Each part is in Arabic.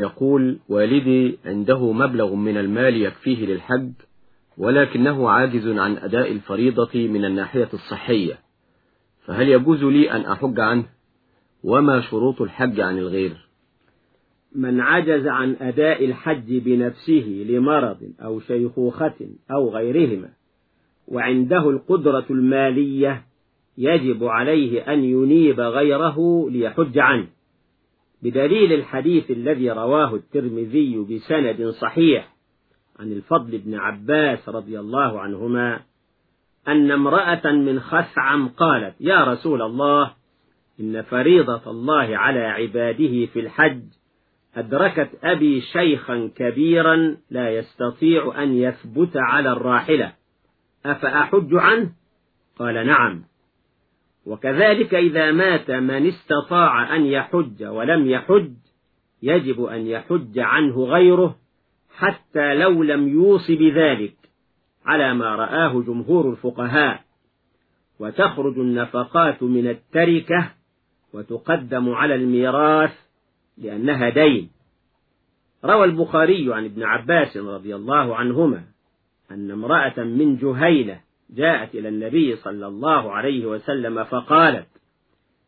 يقول والدي عنده مبلغ من المال يكفيه للحج ولكنه عاجز عن أداء الفريضة من الناحية الصحية فهل يجوز لي أن أحج عنه؟ وما شروط الحج عن الغير؟ من عجز عن أداء الحج بنفسه لمرض أو شيخوخة أو غيرهما وعنده القدرة المالية يجب عليه أن ينيب غيره ليحج عنه. بدليل الحديث الذي رواه الترمذي بسند صحيح عن الفضل بن عباس رضي الله عنهما أن امرأة من خثعم قالت يا رسول الله إن فريضة الله على عباده في الحج أدركت أبي شيخا كبيرا لا يستطيع أن يثبت على الراحلة أفأحج عنه؟ قال نعم. وكذلك إذا مات من استطاع أن يحج ولم يحج يجب أن يحج عنه غيره حتى لو لم يوص بذلك على ما رآه جمهور الفقهاء. وتخرج النفقات من التركة وتقدم على الميراث لأنها دين. روى البخاري عن ابن عباس رضي الله عنهما أن امرأة من جهينة جاءت إلى النبي صلى الله عليه وسلم فقالت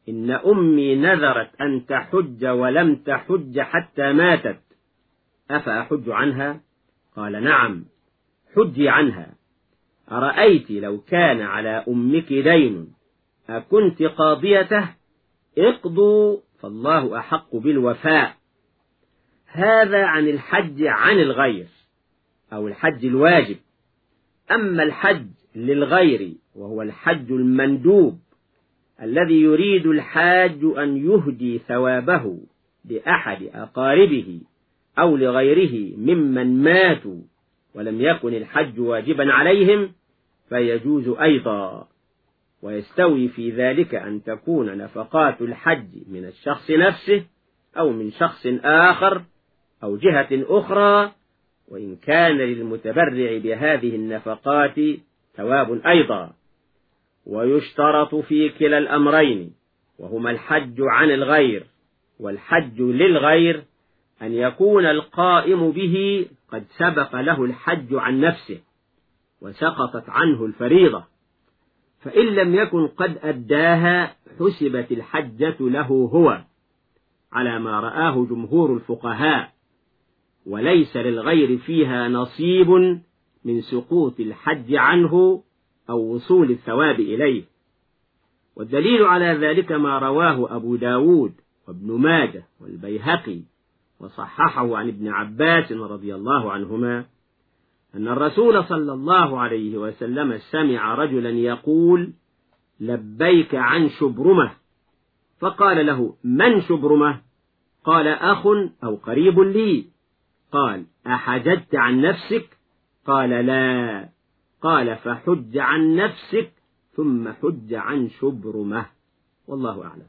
إن أمي نذرت أن تحج ولم تحج حتى ماتت. أفأحج عنها؟ قال نعم حجي عنها. أرأيت لو كان على أمك دين؟ أكنت قاضيته؟ اقضوا فالله أحق بالوفاء. هذا عن الحج عن الغير أو الحج الواجب. أما الحج للغير وهو الحج المندوب الذي يريد الحاج أن يهدي ثوابه لأحد أقاربه أو لغيره ممن ماتوا ولم يكن الحج واجبا عليهم فيجوز أيضا. ويستوي في ذلك أن تكون نفقات الحج من الشخص نفسه أو من شخص آخر أو جهة أخرى وإن كان للمتبرع بهذه النفقات ثواب أيضا. ويشترط في كلا الأمرين وهما الحج عن الغير والحج للغير أن يكون القائم به قد سبق له الحج عن نفسه وسقطت عنه الفريضة. فإن لم يكن قد أداها حسبت الحجة له هو على ما رآه جمهور الفقهاء. وليس للغير فيها نصيب من سقوط الحج عنه أو وصول الثواب إليه. والدليل على ذلك ما رواه أبو داود وابن ماجه والبيهقي وصححه عن ابن عباس رضي الله عنهما أن الرسول صلى الله عليه وسلم سمع رجلا يقول لبيك عن شبرمة فقال له من شبرمة؟ قال أخ أو قريب لي قال أحججت عن نفسك؟ قال لا. قال فحج عن نفسك ثم حج عن شبرمة. والله أعلم.